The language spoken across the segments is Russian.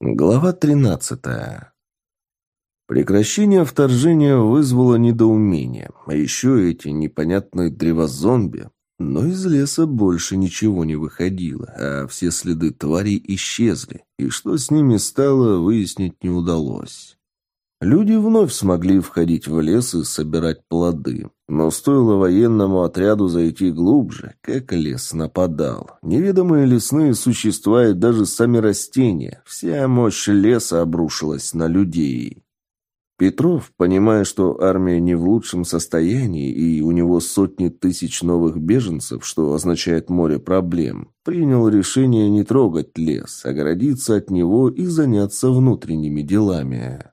Глава 13. Прекращение вторжения вызвало недоумение, а еще эти непонятные древозомби. Но из леса больше ничего не выходило, а все следы тварей исчезли, и что с ними стало, выяснить не удалось. Люди вновь смогли входить в лес и собирать плоды. Но стоило военному отряду зайти глубже, как лес нападал. Неведомые лесные существа и даже сами растения. Вся мощь леса обрушилась на людей. Петров, понимая, что армия не в лучшем состоянии и у него сотни тысяч новых беженцев, что означает море проблем, принял решение не трогать лес, огородиться от него и заняться внутренними делами.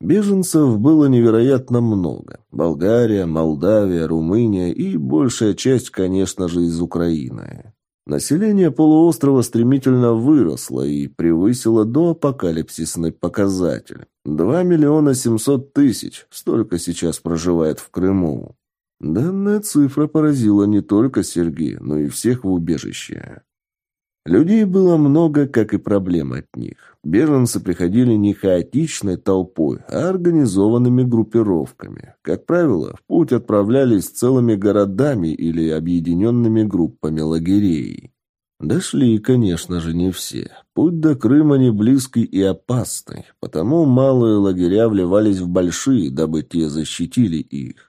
Беженцев было невероятно много. Болгария, Молдавия, Румыния и большая часть, конечно же, из Украины. Население полуострова стремительно выросло и превысило до апокалипсисный показатель. 2 миллиона 700 тысяч, столько сейчас проживает в Крыму. Данная цифра поразила не только Сергея, но и всех в убежище. Людей было много, как и проблем от них. Беженцы приходили не хаотичной толпой, а организованными группировками. Как правило, в путь отправлялись целыми городами или объединенными группами лагерей. Дошли, конечно же, не все. Путь до Крыма не близкий и опасный, потому малые лагеря вливались в большие, дабы те защитили их.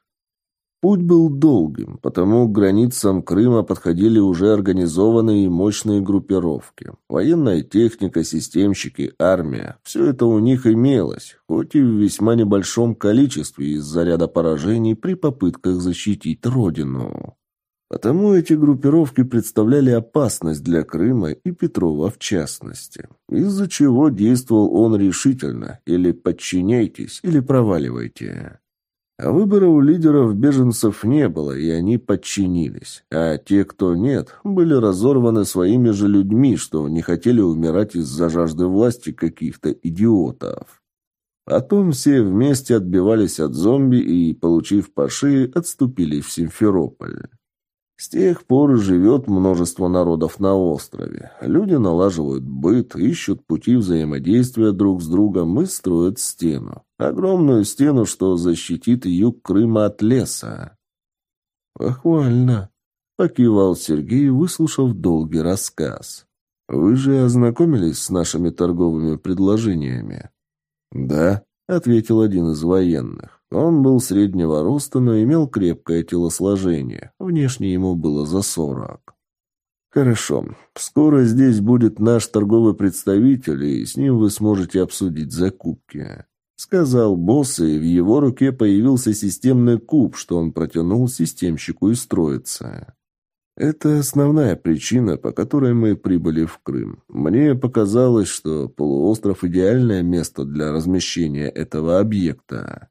Путь был долгим, потому к границам Крыма подходили уже организованные и мощные группировки. Военная техника, системщики, армия – все это у них имелось, хоть и в весьма небольшом количестве из-за ряда поражений при попытках защитить родину. Потому эти группировки представляли опасность для Крыма и Петрова в частности, из-за чего действовал он решительно – или подчиняйтесь, или проваливайте. Выбора у лидеров беженцев не было, и они подчинились. А те, кто нет, были разорваны своими же людьми, что не хотели умирать из-за жажды власти каких-то идиотов. Потом все вместе отбивались от зомби и, получив по отступили в Симферополь. С тех пор живет множество народов на острове. Люди налаживают быт, ищут пути взаимодействия друг с другом и строят стену. Огромную стену, что защитит юг Крыма от леса. «Похвально», — покивал Сергей, выслушав долгий рассказ. «Вы же ознакомились с нашими торговыми предложениями?» «Да», — ответил один из военных. Он был среднего роста, но имел крепкое телосложение. Внешне ему было за сорок. «Хорошо. Скоро здесь будет наш торговый представитель, и с ним вы сможете обсудить закупки», — сказал босс, и в его руке появился системный куб, что он протянул системщику и строится. Это основная причина, по которой мы прибыли в Крым. Мне показалось, что полуостров – идеальное место для размещения этого объекта.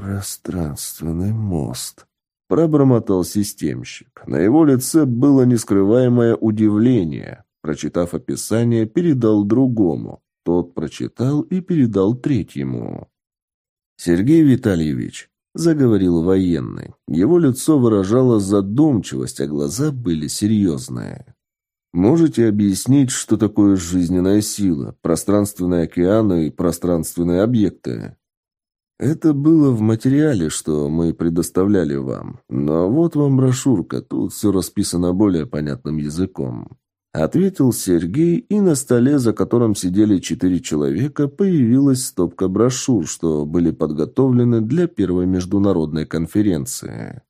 «Пространственный мост», — пробормотал системщик. На его лице было нескрываемое удивление. Прочитав описание, передал другому. Тот прочитал и передал третьему. «Сергей Витальевич», — заговорил военный. Его лицо выражало задумчивость, а глаза были серьезные. «Можете объяснить, что такое жизненная сила, пространственные океаны и пространственные объекты?» Это было в материале, что мы предоставляли вам. Но вот вам брошюрка, тут все расписано более понятным языком. Ответил Сергей, и на столе, за которым сидели четыре человека, появилась стопка брошюр, что были подготовлены для первой международной конференции.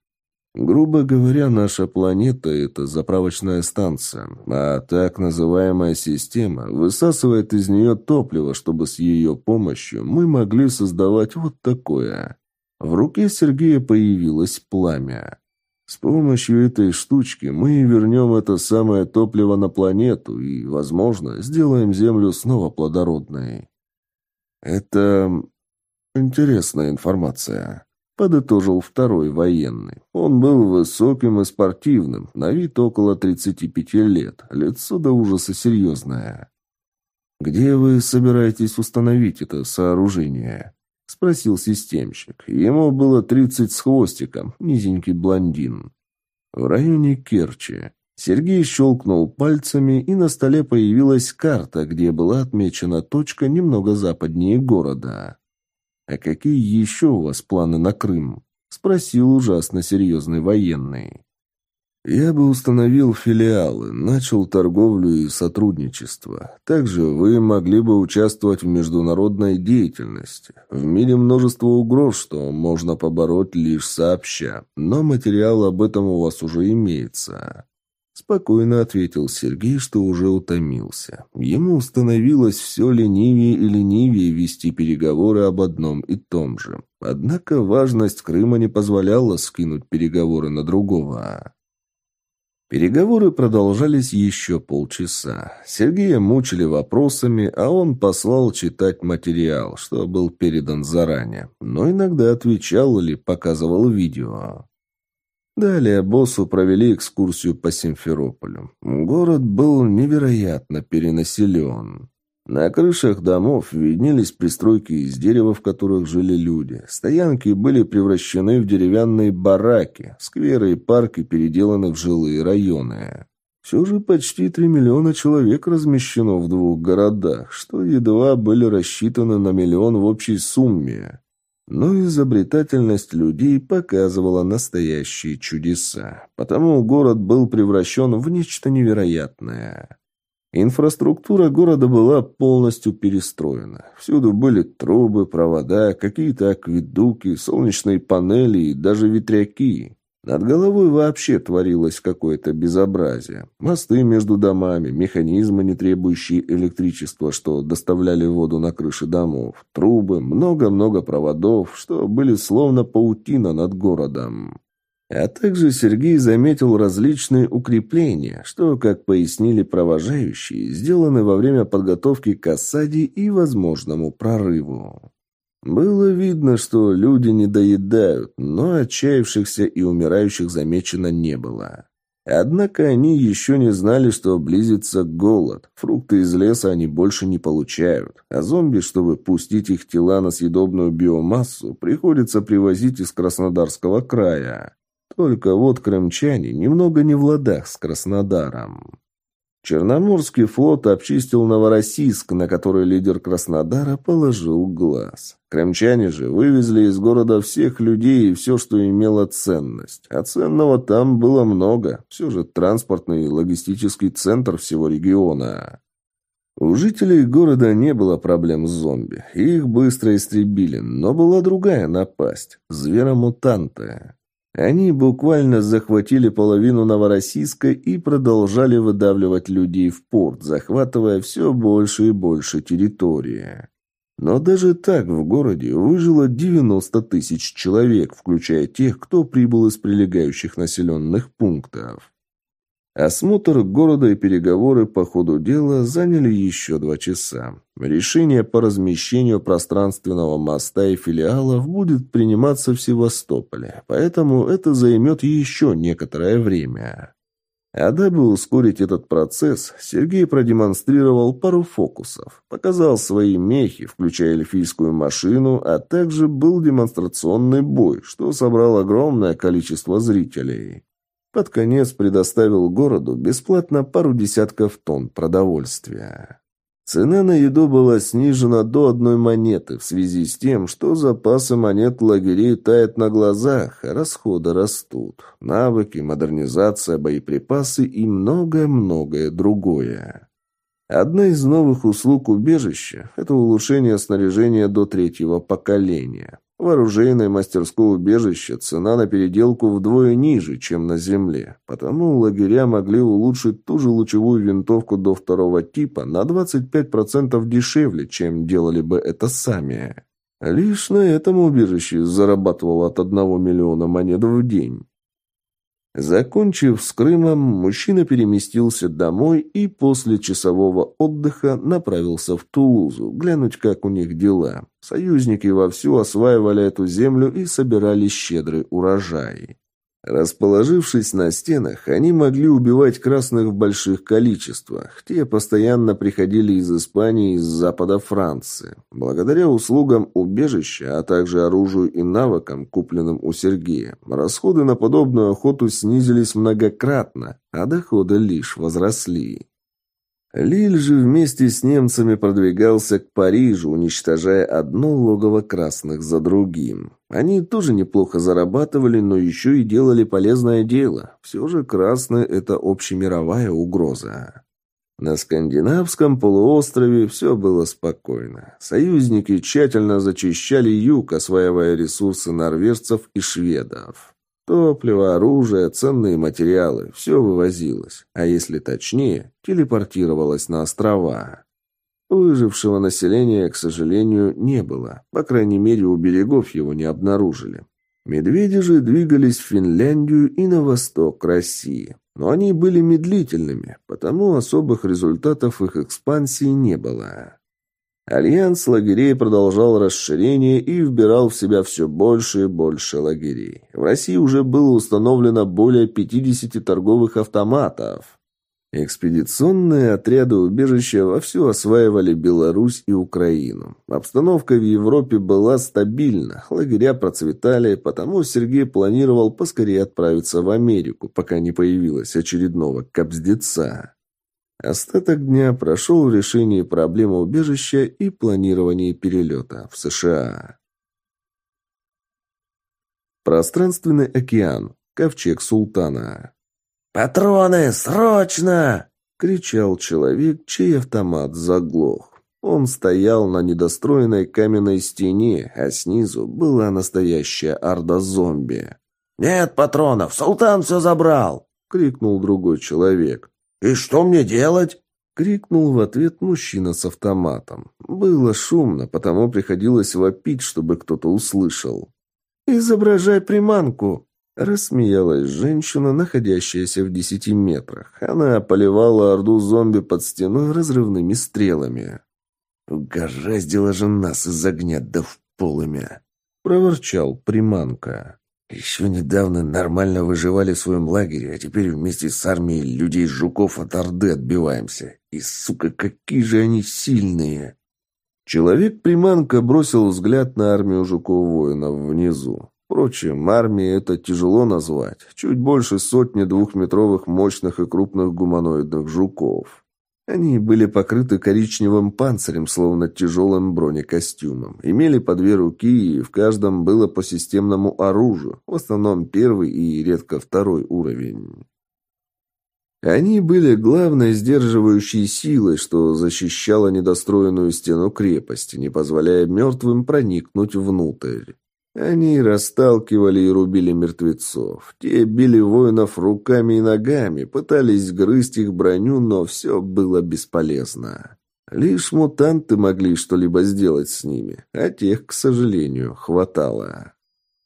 Грубо говоря, наша планета – это заправочная станция, а так называемая система высасывает из нее топливо, чтобы с ее помощью мы могли создавать вот такое. В руке Сергея появилось пламя. С помощью этой штучки мы вернем это самое топливо на планету и, возможно, сделаем Землю снова плодородной. Это интересная информация подытожил второй военный. Он был высоким и спортивным, на вид около 35 лет, лицо до ужаса серьезное. «Где вы собираетесь установить это сооружение?» — спросил системщик. Ему было 30 с хвостиком, низенький блондин. «В районе Керчи». Сергей щелкнул пальцами, и на столе появилась карта, где была отмечена точка немного западнее города. «А какие еще у вас планы на Крым?» — спросил ужасно серьезный военный. Я бы установил филиалы, начал торговлю и сотрудничество. Также вы могли бы участвовать в международной деятельности. В мире множество угроз, что можно побороть лишь сообща, но материал об этом у вас уже имеется. Спокойно ответил Сергей, что уже утомился. Ему становилось все ленивее и ленивее вести переговоры об одном и том же. Однако важность Крыма не позволяла скинуть переговоры на другого. Переговоры продолжались еще полчаса. Сергея мучили вопросами, а он послал читать материал, что был передан заранее, но иногда отвечал или показывал видео. Далее боссу провели экскурсию по Симферополю. Город был невероятно перенаселен. На крышах домов виднелись пристройки из дерева, в которых жили люди. Стоянки были превращены в деревянные бараки, скверы и парки переделаны в жилые районы. Все же почти три миллиона человек размещено в двух городах, что едва были рассчитаны на миллион в общей сумме. Но изобретательность людей показывала настоящие чудеса, потому город был превращен в нечто невероятное. Инфраструктура города была полностью перестроена. Всюду были трубы, провода, какие-то акведуки, солнечные панели и даже ветряки. Над головой вообще творилось какое-то безобразие. Мосты между домами, механизмы, не требующие электричества, что доставляли воду на крыши домов, трубы, много-много проводов, что были словно паутина над городом. А также Сергей заметил различные укрепления, что, как пояснили провожающие, сделаны во время подготовки к осаде и возможному прорыву. Было видно, что люди не доедают, но отчаявшихся и умирающих замечено не было. Однако они еще не знали, что близится голод. Фрукты из леса они больше не получают. А зомби, чтобы пустить их тела на съедобную биомассу, приходится привозить из Краснодарского края. Только вот крымчане немного не в ладах с Краснодаром. Черноморский флот обчистил Новороссийск, на который лидер Краснодара положил глаз. Крымчане же вывезли из города всех людей и все, что имело ценность. А ценного там было много. Все же транспортный и логистический центр всего региона. У жителей города не было проблем с зомби. Их быстро истребили, но была другая напасть – зверомутанты. Они буквально захватили половину Новороссийска и продолжали выдавливать людей в порт, захватывая все больше и больше территории. Но даже так в городе выжило 90 тысяч человек, включая тех, кто прибыл из прилегающих населенных пунктов. Осмотр города и переговоры по ходу дела заняли еще два часа. Решение по размещению пространственного моста и филиалов будет приниматься в Севастополе, поэтому это займет еще некоторое время. А дабы ускорить этот процесс, Сергей продемонстрировал пару фокусов. Показал свои мехи, включая эльфийскую машину, а также был демонстрационный бой, что собрал огромное количество зрителей. Под конец предоставил городу бесплатно пару десятков тонн продовольствия. Цена на еду была снижена до одной монеты в связи с тем, что запасы монет лагерей тают на глазах, а расходы растут. Навыки, модернизация, боеприпасы и многое-многое другое. Одна из новых услуг убежища – это улучшение снаряжения до третьего поколения. В оружейной мастерской убежища цена на переделку вдвое ниже, чем на земле, потому лагеря могли улучшить ту же лучевую винтовку до второго типа на 25% дешевле, чем делали бы это сами. Лишь на этом убежище зарабатывало от 1 миллиона монет в день. Закончив с Крымом, мужчина переместился домой и после часового отдыха направился в Тулузу, глянуть, как у них дела. Союзники вовсю осваивали эту землю и собирали щедрый урожай. Расположившись на стенах, они могли убивать красных в больших количествах. Те постоянно приходили из Испании и из запада Франции. Благодаря услугам убежища, а также оружию и навыкам, купленным у Сергея, расходы на подобную охоту снизились многократно, а доходы лишь возросли. Лиль же вместе с немцами продвигался к Парижу, уничтожая одно логово красных за другим. Они тоже неплохо зарабатывали, но еще и делали полезное дело. Все же красные – это общемировая угроза. На скандинавском полуострове все было спокойно. Союзники тщательно зачищали юг, осваивая ресурсы норвежцев и шведов. Топливо, оружие, ценные материалы – все вывозилось, а если точнее, телепортировалось на острова. Выжившего населения, к сожалению, не было. По крайней мере, у берегов его не обнаружили. Медведи же двигались в Финляндию и на восток России. Но они были медлительными, потому особых результатов их экспансии не было. Альянс лагерей продолжал расширение и вбирал в себя все больше и больше лагерей. В России уже было установлено более 50 торговых автоматов. Экспедиционные отряды убежища вовсю осваивали Беларусь и Украину. Обстановка в Европе была стабильна, лагеря процветали, потому Сергей планировал поскорее отправиться в Америку, пока не появилось очередного капздеца. Остаток дня прошел в решении проблемы убежища и планировании перелета в США. Пространственный океан. Ковчег Султана. «Патроны, срочно!» — кричал человек, чей автомат заглох. Он стоял на недостроенной каменной стене, а снизу была настоящая орда зомби. «Нет патронов, султан все забрал!» — крикнул другой человек. «И что мне делать?» — крикнул в ответ мужчина с автоматом. Было шумно, потому приходилось вопить, чтобы кто-то услышал. «Изображай приманку!» — рассмеялась женщина, находящаяся в десяти метрах. Она поливала орду зомби под стеной разрывными стрелами. «Угораздило же нас из огня да в полымя!» — проворчал приманка. Еще недавно нормально выживали в своем лагере, а теперь вместе с армией людей-жуков от Орды отбиваемся. И, сука, какие же они сильные!» Человек-приманка бросил взгляд на армию жуков-воинов внизу. Впрочем, армией это тяжело назвать. Чуть больше сотни двухметровых мощных и крупных гуманоидных жуков. Они были покрыты коричневым панцирем, словно тяжелым бронекостюмом. Имели по две руки, и в каждом было по системному оружию, в основном первый и редко второй уровень. Они были главной сдерживающей силой, что защищало недостроенную стену крепости, не позволяя мертвым проникнуть внутрь. Они расталкивали и рубили мертвецов. Те били воинов руками и ногами, пытались грызть их броню, но все было бесполезно. Лишь мутанты могли что-либо сделать с ними, а тех, к сожалению, хватало.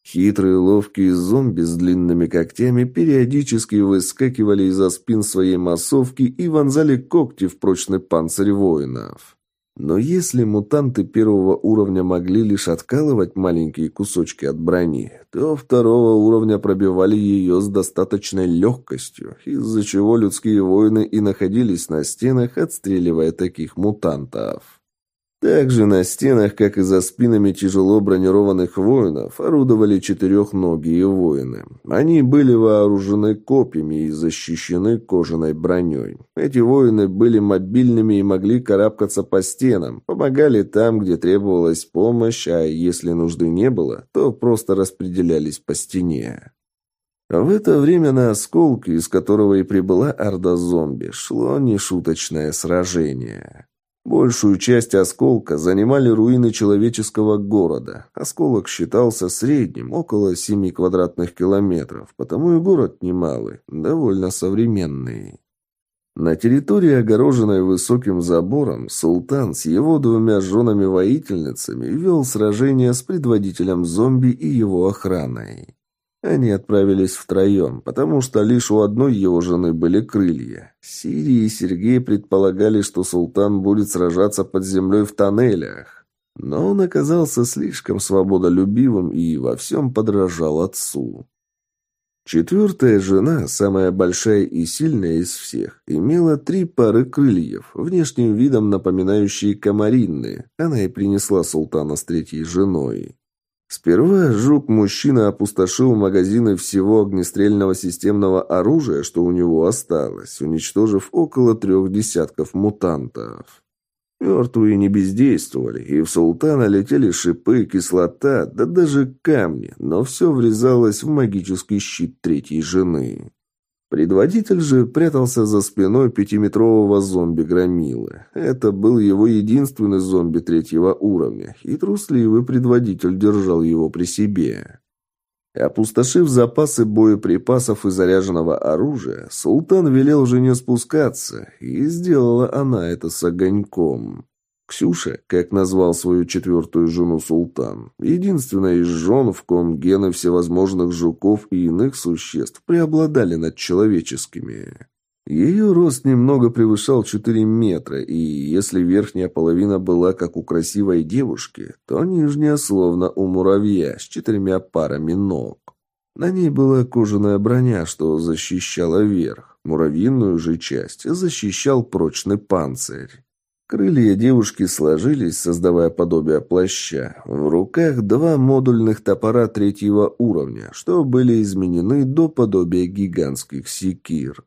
Хитрые ловкие зомби с длинными когтями периодически выскакивали из-за спин своей массовки и вонзали когти в прочный панцирь воинов. Но если мутанты первого уровня могли лишь откалывать маленькие кусочки от брони, то второго уровня пробивали ее с достаточной легкостью, из-за чего людские воины и находились на стенах, отстреливая таких мутантов. Также на стенах, как и за спинами тяжело бронированных воинов, орудовали четырехногие воины. Они были вооружены копьями и защищены кожаной броней. Эти воины были мобильными и могли карабкаться по стенам, помогали там, где требовалась помощь, а если нужды не было, то просто распределялись по стене. В это время на осколке, из которого и прибыла орда зомби, шло нешуточное сражение. Большую часть осколка занимали руины человеческого города. Осколок считался средним, около 7 квадратных километров, потому и город немалый, довольно современный. На территории, огороженной высоким забором, султан с его двумя женами-воительницами вел сражение с предводителем зомби и его охраной. Они отправились втроем, потому что лишь у одной его жены были крылья. Сирий и Сергей предполагали, что султан будет сражаться под землей в тоннелях. Но он оказался слишком свободолюбивым и во всем подражал отцу. Четвертая жена, самая большая и сильная из всех, имела три пары крыльев, внешним видом напоминающие комаринные. Она и принесла султана с третьей женой. Сперва жук-мужчина опустошил магазины всего огнестрельного системного оружия, что у него осталось, уничтожив около трех десятков мутантов. Мертвые не бездействовали, и в султана летели шипы, кислота, да даже камни, но все врезалось в магический щит третьей жены. Предводитель же прятался за спиной пятиметрового зомби-громилы. Это был его единственный зомби третьего уровня, и трусливый предводитель держал его при себе. Опустошив запасы боеприпасов и заряженного оружия, султан велел жене спускаться, и сделала она это с огоньком. Ксюша, как назвал свою четвертую жену султан, единственная из жен, в ком гены всевозможных жуков и иных существ преобладали над человеческими. Ее рост немного превышал 4 метра, и если верхняя половина была как у красивой девушки, то нижняя словно у муравья с четырьмя парами ног. На ней была кожаная броня, что защищала верх. Муравьиную же часть защищал прочный панцирь. Крылья девушки сложились, создавая подобие плаща. В руках два модульных топора третьего уровня, что были изменены до подобия гигантских секир.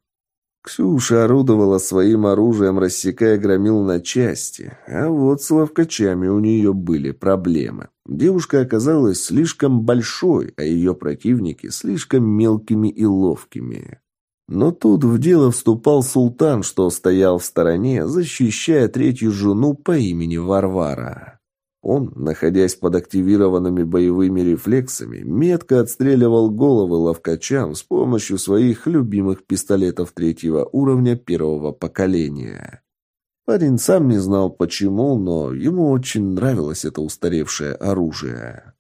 Ксюша орудовала своим оружием, рассекая громил на части, а вот с ловкачами у нее были проблемы. Девушка оказалась слишком большой, а ее противники слишком мелкими и ловкими. Но тут в дело вступал султан, что стоял в стороне, защищая третью жену по имени Варвара. Он, находясь под активированными боевыми рефлексами, метко отстреливал головы ловкачам с помощью своих любимых пистолетов третьего уровня первого поколения. Парень сам не знал почему, но ему очень нравилось это устаревшее оружие.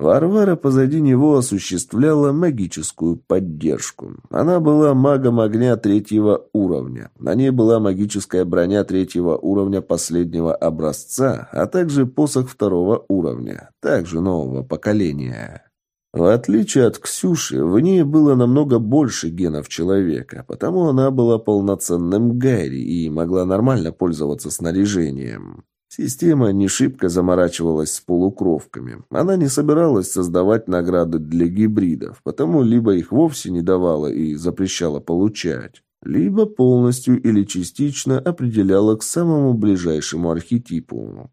Варвара позади него осуществляла магическую поддержку. Она была магом огня третьего уровня. На ней была магическая броня третьего уровня последнего образца, а также посох второго уровня, также нового поколения. В отличие от Ксюши, в ней было намного больше генов человека, потому она была полноценным Гайри и могла нормально пользоваться снаряжением. Система не шибко заморачивалась с полукровками. Она не собиралась создавать награды для гибридов, потому либо их вовсе не давала и запрещала получать, либо полностью или частично определяла к самому ближайшему архетипу.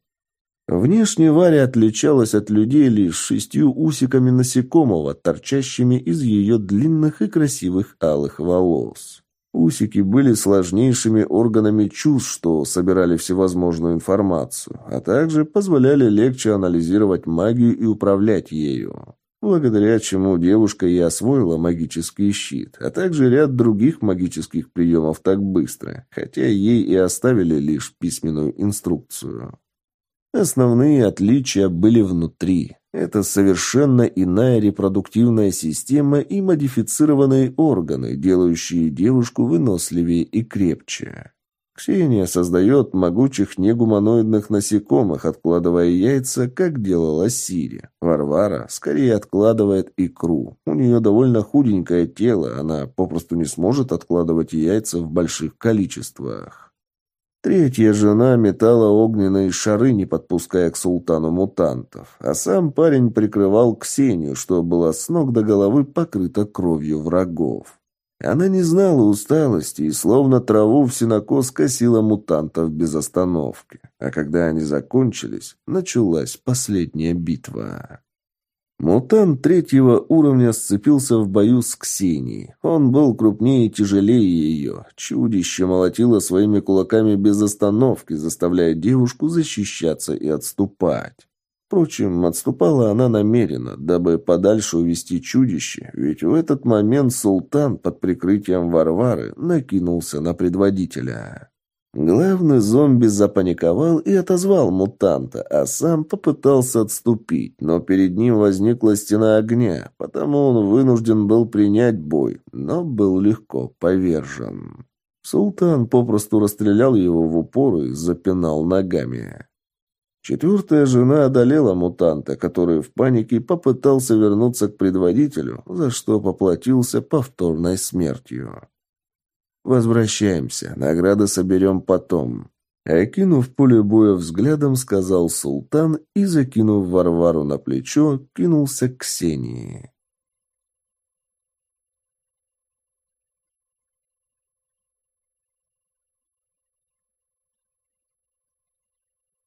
Внешне Варя отличалась от людей лишь шестью усиками насекомого, торчащими из ее длинных и красивых алых волос. Усики были сложнейшими органами чувств, что собирали всевозможную информацию, а также позволяли легче анализировать магию и управлять ею. Благодаря чему девушка и освоила магический щит, а также ряд других магических приемов так быстро, хотя ей и оставили лишь письменную инструкцию. Основные отличия были внутри. Это совершенно иная репродуктивная система и модифицированные органы, делающие девушку выносливее и крепче. Ксения создает могучих негуманоидных насекомых, откладывая яйца, как делала Сири. Варвара скорее откладывает икру. У нее довольно худенькое тело, она попросту не сможет откладывать яйца в больших количествах. Третья жена метала огненные шары, не подпуская к султану мутантов, а сам парень прикрывал Ксению, что была с ног до головы покрыта кровью врагов. Она не знала усталости и словно траву в синокос косила мутантов без остановки. А когда они закончились, началась последняя битва. Мутант третьего уровня сцепился в бою с Ксенией. Он был крупнее и тяжелее ее. Чудище молотило своими кулаками без остановки, заставляя девушку защищаться и отступать. Впрочем, отступала она намеренно, дабы подальше увести чудище, ведь в этот момент султан под прикрытием Варвары накинулся на предводителя. Главный зомби запаниковал и отозвал мутанта, а сам попытался отступить, но перед ним возникла стена огня, потому он вынужден был принять бой, но был легко повержен. Султан попросту расстрелял его в упор и запинал ногами. Четвертая жена одолела мутанта, который в панике попытался вернуться к предводителю, за что поплатился повторной смертью. «Возвращаемся. Награды соберем потом». Окинув поле боя взглядом, сказал султан и, закинув Варвару на плечо, кинулся к Ксении.